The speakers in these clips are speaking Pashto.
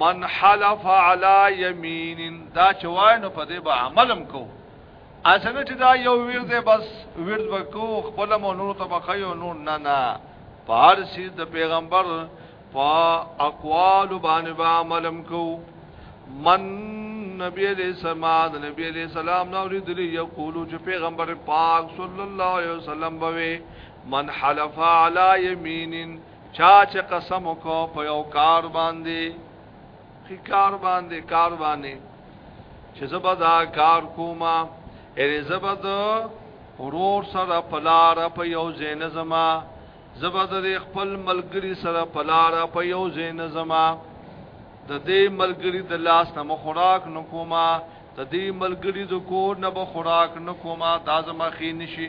من حلف علی یمین دا چوای نو په دې به عملم کو اسنه چې دا یو ورد بس ورد وکو خپل مو نور طبقه یو نور نه نه پارسی د پیغمبر په اقوال باندې به عملم کو من نبی علیہ السلام نبی علیہ السلام نو لري یقول چې پیغمبر پاک صلی الله علیه وسلم بوي من حلف علی یمین چا چې قسم وکړ په یو کار باندې خې کار باندې کار باندې چې زبا دا کار کوما ان زبا دا ورور سره پلار په یو زین زما زبا د خپل ملګری سره پلار په یو زین زما د دې ملګری د لاس نه مخوراک نکوما د دې ملګری د کور نه بخوراک نکوما دا زما خې نشي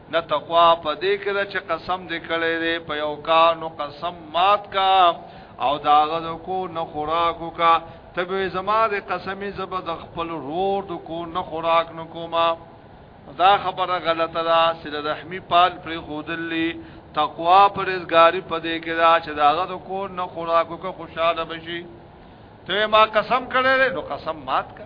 نه تقوا په دې کې ده چې قسم دې کړی دی په یو کا نو قسم مات کا او دا غد کو نه خوراک کا تبه زما دې قسمی زب د خپل رور د کو نه خوراک نو کوما دا خبره غلطه ده سره رحمی پال پر خودلی تقوا پرزګاری په دې کې دا چې دا غد کو نه خوراک کا خوشاله بشي ته ما قسم کړی نو قسم مات کا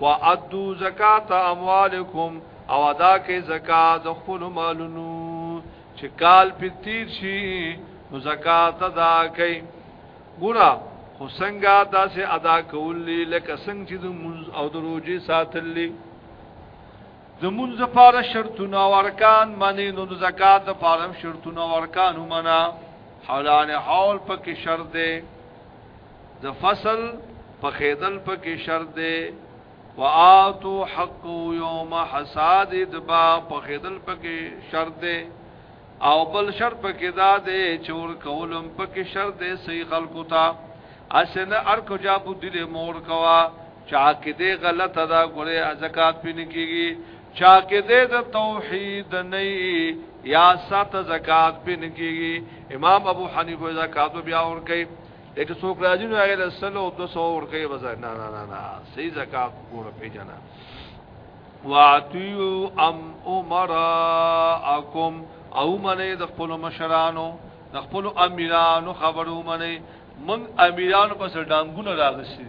وعدو زکات اموالکم او ادا کې زکات خپل مالونو چې کال په تیر شي نو زکات ادا کوي ګورا خو څنګه داسې ادا کولې لکه څنګه چې د منځ او د روزي ساتلې د منځ لپاره شرطونه او ارکان معنی نو د زکات لپاره شرطونه او ارکان ومنه حولانه حول پکې شرط دی د فصل په خیدل په کې شرط دی واتو حق یوم حصاد د با په خیدل په کې شرط دی او بل شرط په کې دا دی چې ور کولم په کې شرط دی صحیح خلکو ته اسنه ار کو جا بو دل مور کوا چا کې دې غلطه دا ګوره زکات پینې کیږي چا کې دې د توحید نه یا سات زکات پن کیږي امام ابو حنیفه زکات بیا ور کوي لیکن څوک راځي نو هغه سلو او 200 ور کوي بس نه نه نه نه صحیح زکات ګوره پیژنه واتیو ام امراکم او منه د خپل مشرانو د خپل امیرانو خبرو منه من امیرانو پس ډانګونه راغسي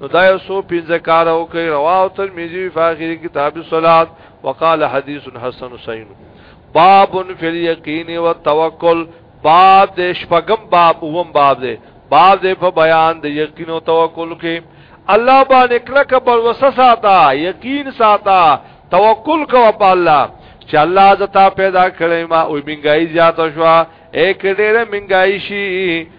نو دا یو سو پنځه کار او کوي رواه ترمذی په اخر کتاب الصلات وقال حدیث حسن صحیح باب فی الیقین والتوکل باب د شپغم باب اوم باب دی باب د په بیان د یقین او توکل کې الله باندې کله کبر وسه ساته یقین ساته توکل کو په الله چې الله زتا پیدا کړې ما او منګای زیات شو اې کډېره منګای شي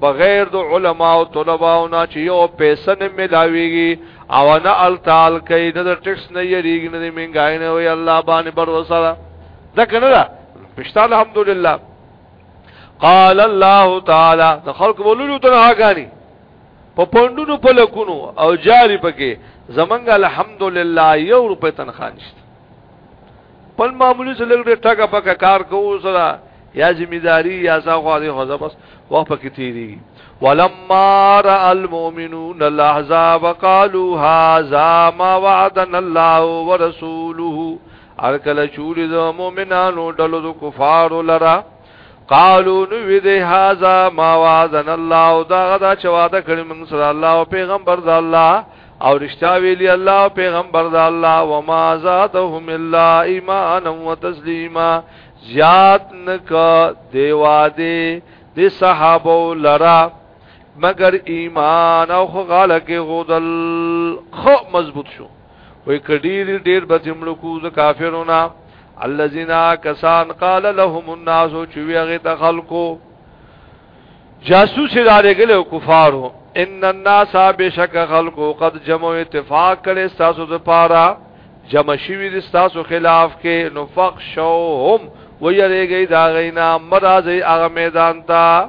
بغیر د علما او طلباو نه چې یو پیسې نه ملاويږي او نه التال کوي نه د ټیکس نه یریږي نه د منګای نه وي الله باندې بر وسره دا کنه دا پښتا الحمدلله قال الله تعالی د خلق بولولو ته هاګانی په پوندونو په لکونو او جاری پکې زمنګ الحمدلله یو روپې تنخواه نشته پل معمولی سره لګ ټکا پکا کار کوو سره یا ذمہ داری یا ساغه دې خو بس وخت پکې تیری ولما را المؤمنون الاحزاب قالوا هذا ما وعدنا الله ورسوله ارکل چول د مؤمنانو ډلو د کفارو لرا قالو نو وی دی هاذا ما وعدنا الله دا غدا چې وعده کړی موږ سره الله او پیغمبر د الله او رښتیا ویلی الله او پیغمبر د الله و ما زادهم الا ایمانا وتسلیما زیات نک دی وعده د صحابه لرا مگر ایمان او خو غاله کې غودل خو مضبوط شو وی کډیر ډیر به جملو کو ز کافرونه الذين كسان قال لهم الناس چویغه ته خلقو جاسوس ادارې ګلو کفارو ان الناس بشک خلقو قد جمع اتفاق کړي تاسو د پاره جمع شوی د تاسو خلاف کې نفق شوهم ويریږي دا غینا مرضی هغه میدان ته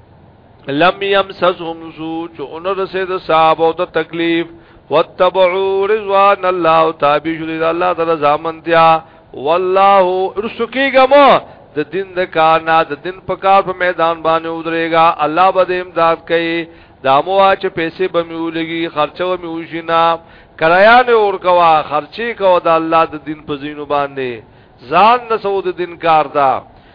لم يمسسهم سو چې اون رسید صاحب او د تکلیف واتبعوا رضوان الله تابع شو د الله تعالی زامن دیا والله رسکیګمو د دین د کار نه د دین په کار په میدان باندې ودرېګا الله به دې امداد کوي دامو چې پیسې به میولېږي خرچه به میوشینا کرایان اور کوا خرچي کو د الله د دین په زینو باندې ځان نسو د دین کار دا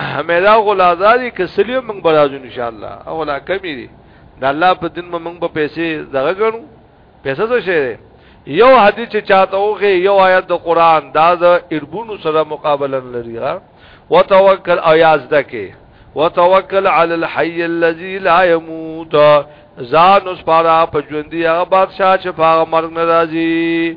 همدا غلازادي کسلیو موږ برازو ان شاء الله او لا کمی دي د الله په دین موږ په پیسې دغه غنو پیسې څه شي یو حدیث چې چاته اوغه یو آیت د قران دا د اربونو سره مقابله لري ها وتوکل او یازده کې وتوکل علی الحی الذی لا یموت ځان اوس پارا په ژوندۍ هغه بادشاہ چې په مرګ ناراضي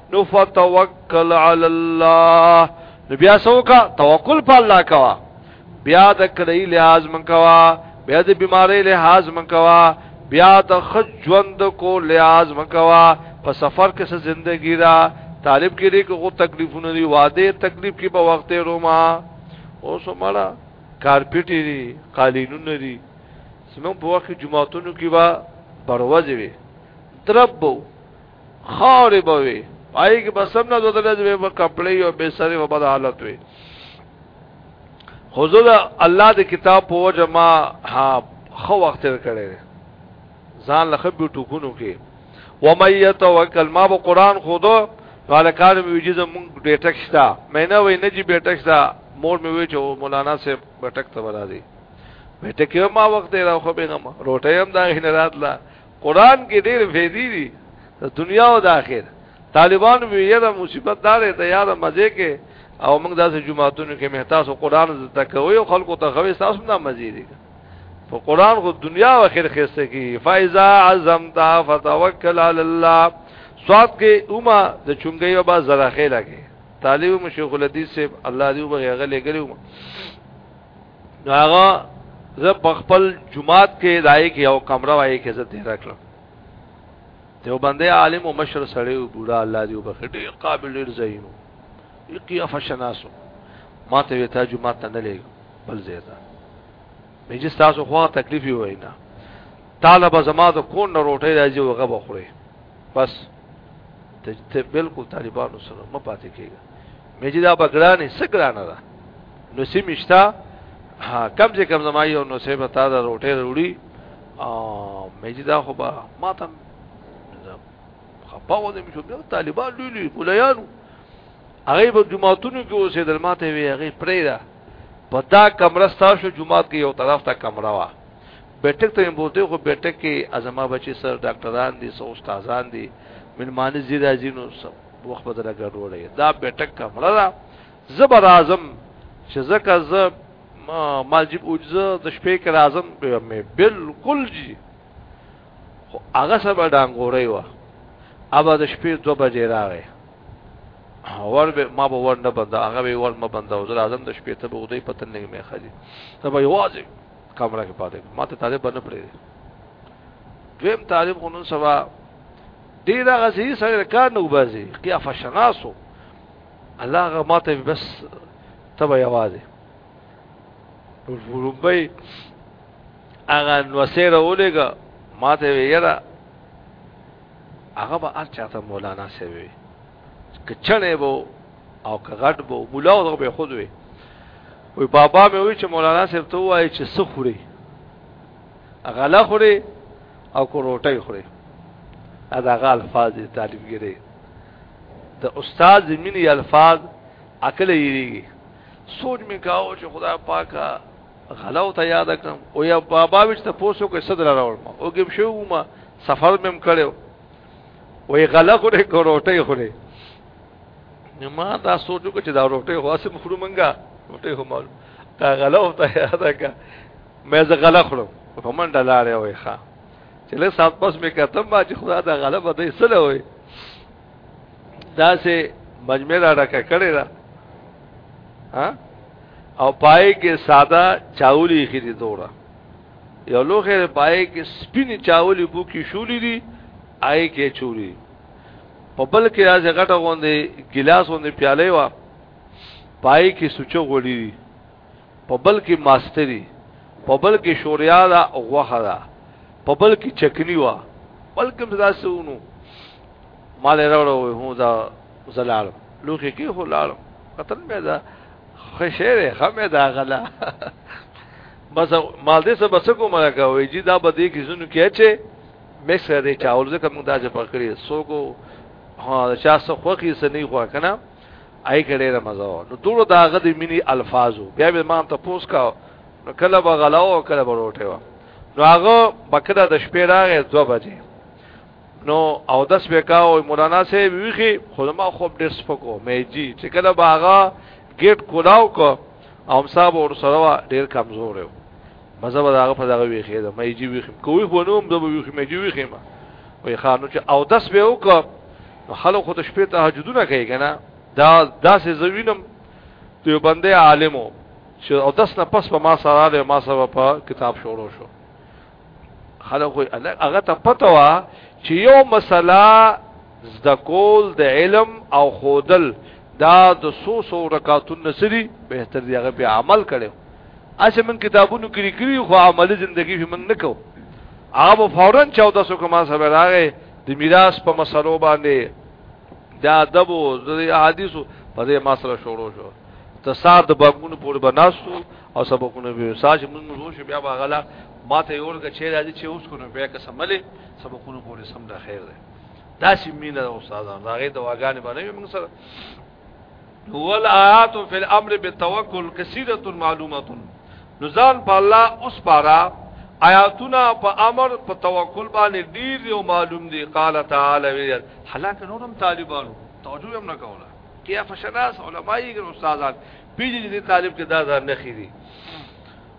نو فتوکل علی الله نو بیا سوکا توکل په الله کوا بیا د کړی لحاظ من کوا بیا د بیماری لحاظ من کوا بیا د خجوند کو لحاظ من کوا په سفر کې څه زندگی را طالب کې لري کو تکلیفونه دی واده تکلیف کې په وخت روما او سمالا کارپټی دی قالینونه دی سمون په وخت جمعهتونو کې با بروازي وي دربو خاورې به وي پای کې بس هم نه دوتل چې به کپړې او به سره په بد حالت وي خو زه الله د کتاب په وجه ما ها خو وخت تر کړی ځان لخه به ټکونو کې ومن يتوکل ما به قران خودو قال کار مې وجیز مونږ بیٹک شتا مې نه وې نه جی بیٹک شتا مور مې وې چې مولانا صاحب بیٹک ته ورا دي بیٹک یو ما وخت راو خو به غم روټه هم دا غنرات لا قران کې ډېر فیدی دي د دنیا او د آخرت طالبان وی یره مصیبت دار ته یاد مزه کې او موږ داسې جمعهتونو کې محتاج او قران زده کوي او خلکو ته غوي تاسو نه مزه دي په قران خو دنیا او آخرت خسته کی فایزا عزمت فتوکل علی الله سواد کې اوما د چونګي او با زراخه لګي طالب مشیخ الحدیث سے الله دې وبغه غلې ګلو نو هغه زه په خپل جماعت کې دای کې او کمره وای کې زه دې راکړم یو بندې عالم او مشر سړی او بوډا الله دې وبخښي ډېر قابل ډېر زینو یقیا فشناسو ما ته وی ته جماعت نه لګ بل زیاته مې چې تاسو خو تکلیف وي نه طالب زما د کون نه روټي راځي وغه بخوري بس ته بالکل طالبانو سره مپاتې کېږي مې چې دا بګرانې څه ګرانه ده نو سیمې شته کم چې کم زما یو نو سه به تا دا روټې وروړي او مې چې دا خو به ما ته خپاو دې مې شو بیا طالبان لوی لوی پولیانو هغه په جمعاتونو کې اوسېدل ماته وی هغه پرې ده په دا کمره ستاسو جمعات کې یو طرف ته کمره وا بیٹک ته بولته خو بیٹک کې ازما بچي سر ډاکټران دي سو استادان دي ملمانه زیرا زینو سب وخت به دلته ګډوډه دا بیٹک کمره ده زه به راځم چې ځکه زه مال جیب اوجزه د شپې کې راځم مې بالکل جی خو هغه سره به ډانګورې و اوبه د شپې دو بجې راغې ور به ما به ور نه بنده هغه به ور ما بنده او زه راځم د شپې ته به ودی پتن نه مې خالي ته به یوازې کمره کې پاتې ما ته طالب نه پرې دویم طالب غنون سبا دې دا غزي سره کار نه وباسي قیا فشناسو الله غ ماته بس تبه یوازې روبای هغه نو سره ولېګا ماته ویرا هغه به ار چاته مولانا سوي کچنه وو او کغټ وو مولا او به خود وي وي بابا مې وی چې مولانا صاحب ته وایي چې سخوري غلا خوري او کو روټي خوري دا غا الفاظ دي طالب ګره د استاد مینی الفاظ عقل یریږي سوچ می کاو چې خدا پاکا غلا او ته یاد کړم او یا بابا وچ ته پوسو کې صدر راوړم او ګم شو ما سفر مم کړو وې غلا خوري کو روټي خوري نو ما دا سوچو چې دا روټي هوا سم خورو منګه روټي هو مال دا غلا او ته یاد کړم مې زه غلا خړو په منډه لارې وای ښا چې له سات پس مې کتم ما چې خدا دا غلبه دې سره وای دا سه مجمع را ډکه کړی دا ها او پای کې ساده چاولي خېری دوړه یو لوخه پای کې سپین چاولي بو کې شولې دي آی کې چوری په بل کې راځه غټه غوندې ګلاس غوندې پیاله وا پای کې سوچو غوړي په بل کې ماستری په بل کې شوریا دا غوخه ده په بل کې چکنی وا بلکې مزدا سونو مال راوړو هو دا زلال لوخي کې هو لال قتل مې دا خشره خمه دا غلا بس مال دې سره بس کوم راکا وې جی دا به دې کې زونو کې اچي مې سره دې چاول زکه موږ دا چې پکړې سوګو ها چا څه خوخي سنې خو کنه آی کړه ډیره مزه و نو ټول دا غد مینی الفاظو بیا به ما ته پوس کا نو کله به غلاو کله به روټه و نو هغه بکره د شپې راغې 2 بجې نو او داس وکاو مولانا سه ویخي خدما خوب ډیر سپکو مې جی چې کله باغا گیټ کولاو کو او صاحب ور سره ډیر کمزور و مزه به هغه په دغه ویخي دا مې جی ویخم کوی خو نو د ویخم جی ویخم وی خانو چې او داس به وکړه خلک خو د شپې تهجدونه کوي کنه دا داسې زوینم ته یو بندې عالمو چې او داس نه پس په ما سره له ما سره په کتاب شروع شو خلک خو هغه ته پته وا چې یو مسله زده کول د علم او خودل دا د سو سو رکاتون نسری بهتر دی هغه په عمل کړو اشه من کتابونو کې لیکلي خو عملی ژوندۍ کې من نه کو هغه فورا چاو تاسو کومه سره راغی د میراث په مسلو باندې د ادب او د احادیثو په دې مسله شروع شو ته سات د بګونو پورې بناستو او سبقونه به ساج موږ نو شو بیا غلا ماته یو ورګه چې راځي چې اوس کو نو بیا که سملې سبقونه پورې سم د خیر ده دا سیمینه استادان دا غي دواګانې باندې موږ سره ول آیات فی الامر بالتوکل کثیره معلومه نو ځان په الله اوس پارا آیاتونه په امر په توکل باندې ډیر یو معلوم دی قال تعالی ویل حالکه نورم طالبانو توجه هم نه کوله کیا فشناس علماي ګر استادان پیږي دي طالب کې دا ځان نه خېری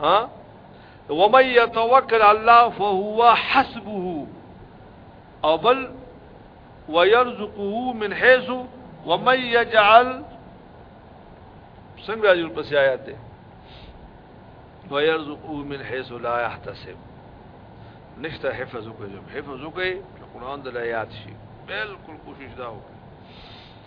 ها ومن يتوکل الله فهو حسبه او بل ويرزقه من حيث ومن يجعل څنګه راځي په آیات ده ويرزقه من حيث لا يحتسب نشته حفظ وکړي حفظ وکړي قرآن د آیات شي بالکل کوشش دا وکړي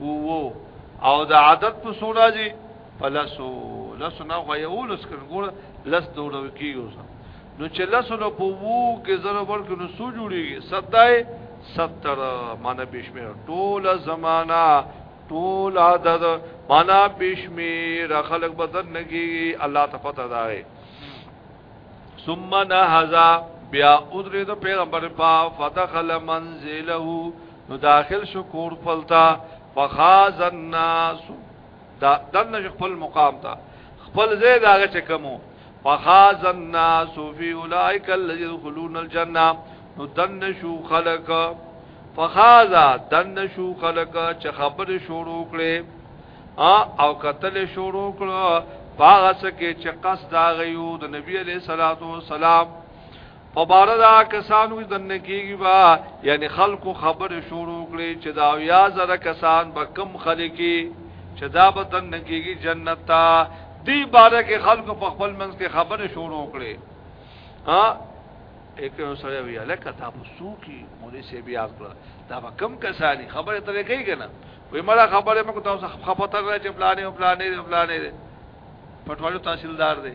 وو او د عادت په سورا جی پلسو لسو نه خو یو لس کړګور لس دوړو کیږي نو چې لسو نو په وو کې زره ورکو نو سو جوړیږي ستای 70 معنی بشمیر ټول زمانہ ټول عدد معنی بشمیر خلق بدن نگی الله تفتح دای ثم نهزا بیا ادرید پیغمبر پا فدخل منزله نو داخل شو کور خپلتا فخاز الناس دا دنه خپل مقام تا خپل زه داغه چکمو فخاز الناس فی اولئک الذین يدخلون الجنه نو دنه شو خلق فخاز دنه شو خلق چې خبر شروع کړي او قتل شروع کړو باغ سکه چې قصد دا غيو د نبی عليه صلوات و سلام په بار دا کسانو دن کیږي با یعنی خلکو خبر شروع کړي چې دا یا زره کسان به کم خلکي چې دا به دن کیږي جنت ته دی بار کې خلکو په خپل منځ کې خبر شروع کړي ها ایک یو سره وی الکه دا په سو کې مولوی سی بیا کړ دا به کم کسانی خبره ترې کوي کنه وې مړه خبره مکو تاسو خپل پته راځي پلانې پلانې پلانې پټوالو تحصیلدار دی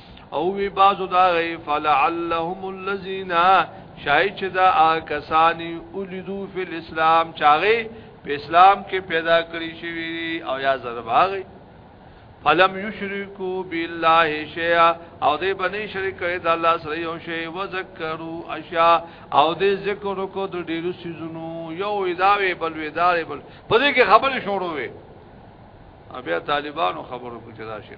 او وی بازو دا غی فلعلهم الذین شای چې دا کسانی اولیدو فی الاسلام چاغه په اسلام کې پیدا کړی شوی او یا زرباغی فلم یشرکو بالله شیئا او دې بنې شریک کړي د الله سره یو شی وذکرو اشیاء او دې ذکر کو د ډیرو سيزونو یو اداوي بل ودارې بل په دې کې خبرې شروع وي بیا طالبانو خبرو کې دا شي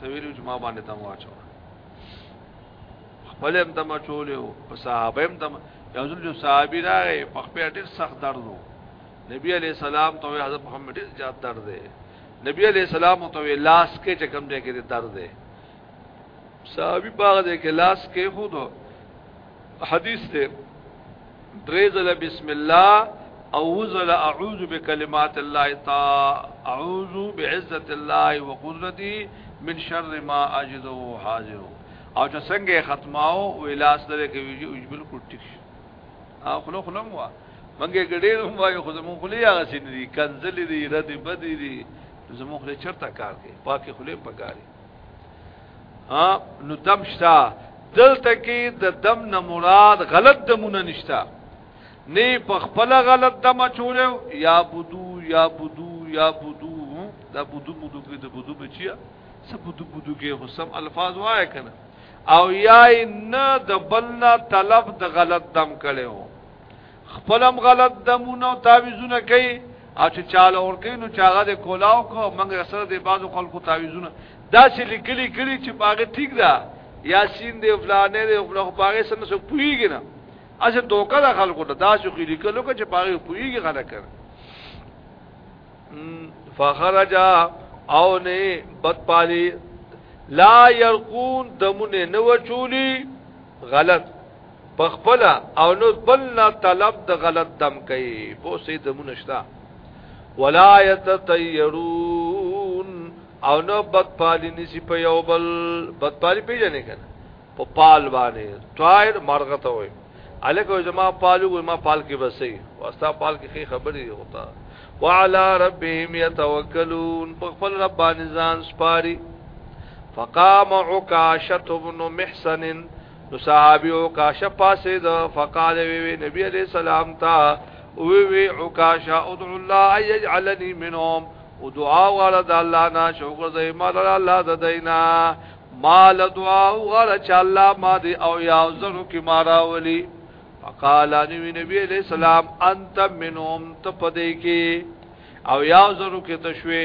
تویلو چې ما باندې تم واچو خپل هم تم چولې او په صحابه هم تم یو ځل جو صحابي راغی په خپل ډېر سخت درد وو نبی علی السلام ته حضرت محمد ډېر زیات درد دی نبی علی السلام ته لاس کې چې کم دی کې درد دی صحابي باغ دې کې لاس کې خود حدیث ته درې ځله بسم الله او وزل اعوذ بکلمات الله تا اعوذ بعزت الله وقدرته من شر ما اجد حاضر او چې څنګه ختماو ویلاس لري کې ویږي او بالکل ټیک شي او خلو خلم وا منګه ګډې هم وایو خو زمون خلې هغه سین دي کنزل دي رد بد دي زمون خلې چرته کار کوي پاکي خلې پکاري ها نو دم شتا دلته کې د دم نه مراد غلط دمونه نشتا نه په خپل غلط دم چولیو یا بدو یا بدو یا بدو دا بدو بدو کې د بدو بچیا سب بدو بدو کې حسم الفاظ وای کنه او یا نه د بلنا طلب د غلط دم کړو خپلم غلط دمونه او تعویذونه کوي او چې چاله ورکینو چاغه د کولاو کو منګه سره د بازو خلکو تعویذونه دا چې لیکلي کړي چې باغ ټیک ده یاسین دی فلانه دی فلانه باغ سره څه پویږي نه اځه دوکه د خلکو ته دا چې لیکلو کې چې باغ پویږي غلا کړ فخرج او نه بدپالی لا يرقون دمونه نو چولی غلط په خپل او نو بل نه طلب د غلط دم کوي په سي دمونه شتا ولا يتطيرون او نو بد پالي نسی په یو بل بد پالي پیژنې کنه په پال باندې طائر مرغه ته وي الکه زما پالو ما پال کې بسې واستا پال کې خې خبرې وتا وعلى ربهم يتوکلون په خپل رب باندې ځان سپاري فقام عكاشة بن محسن نو صحابیو کا شپاسه د فقال وی وی نبی علی السلام تا وی وی عکاشا ادع الله یجعلنی منهم او دعا غواړه د الله نه شوګر زې مال الله د دینا مال دعا غواړه چې الله ما دی او یا زرو کی مارا ولی فقال نبی نبی علی السلام انت منهم تپدې کی او یا زرو کی تشوی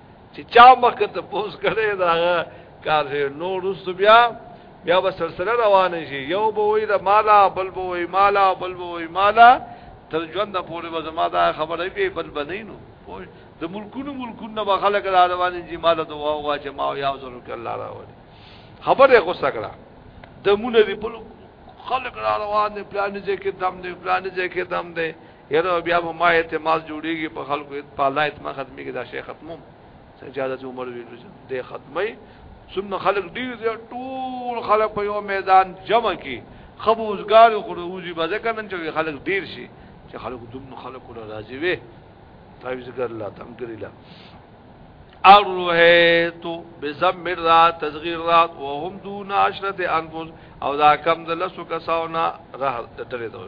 چې چا مخکې ته پوس کړي دا کار شي نو رسو بیا بیا به سلسله روان شي یو به وي د مالا بل به وي مالا بل به وي مالا تر ژوند پورې به زما دا خبره وي بل بنینو د ملکونو ملکونو به خلک را روان دي مالا دوا وا چې ما یا ضرور کله راوړي خبره غوسه کړه د مونږ دی په خلک را روان دي پلان دې کې دم دې پلان دې کې دم دې یره بیا به ما اعتماد جوړیږي په خلکو په الله اعتماد ختميږي دا شیخ ختمو سجادت عمر ویلو دې ختمي څومره خلک ډیر دي ټول خلک په یو میدان جمع کی خبوزګار خروجي به ځکه نن چې خلک ډیر شي چې خلک دومره خلک ولا راځي وي تعویذګر الله تمګری الله اروهیت بزم را تصغیر را وهم دون عشرت انفس او دا کم د لسو کساونا راه ډلې دو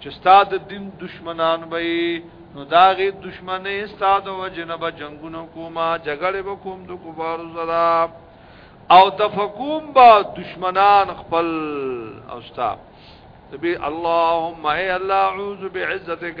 چې ستاد دین دشمنان به نو داغه دشمنه ستاد وجنب جنگونو کوما جګړه وکوم د کفار سره او تفقوم با دشمنان خپل او ستا تبي اللهم اي الله اعوذ بعزتك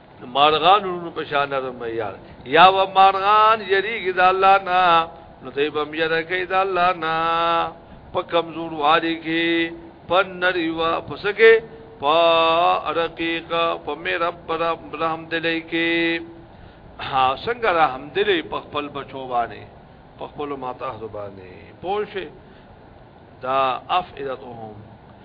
مارغان نو په شان نرم یار یا و مارغان یریږي د الله نه نو دوی به میره کوي د الله نه په کمزور واری کې په نری وا پسکه په رقیق په مې رب رحم دلې کې ها څنګه رحم دلې په خپل بچو باندې په خپل ماته باندې پوه شي دا افئدتهم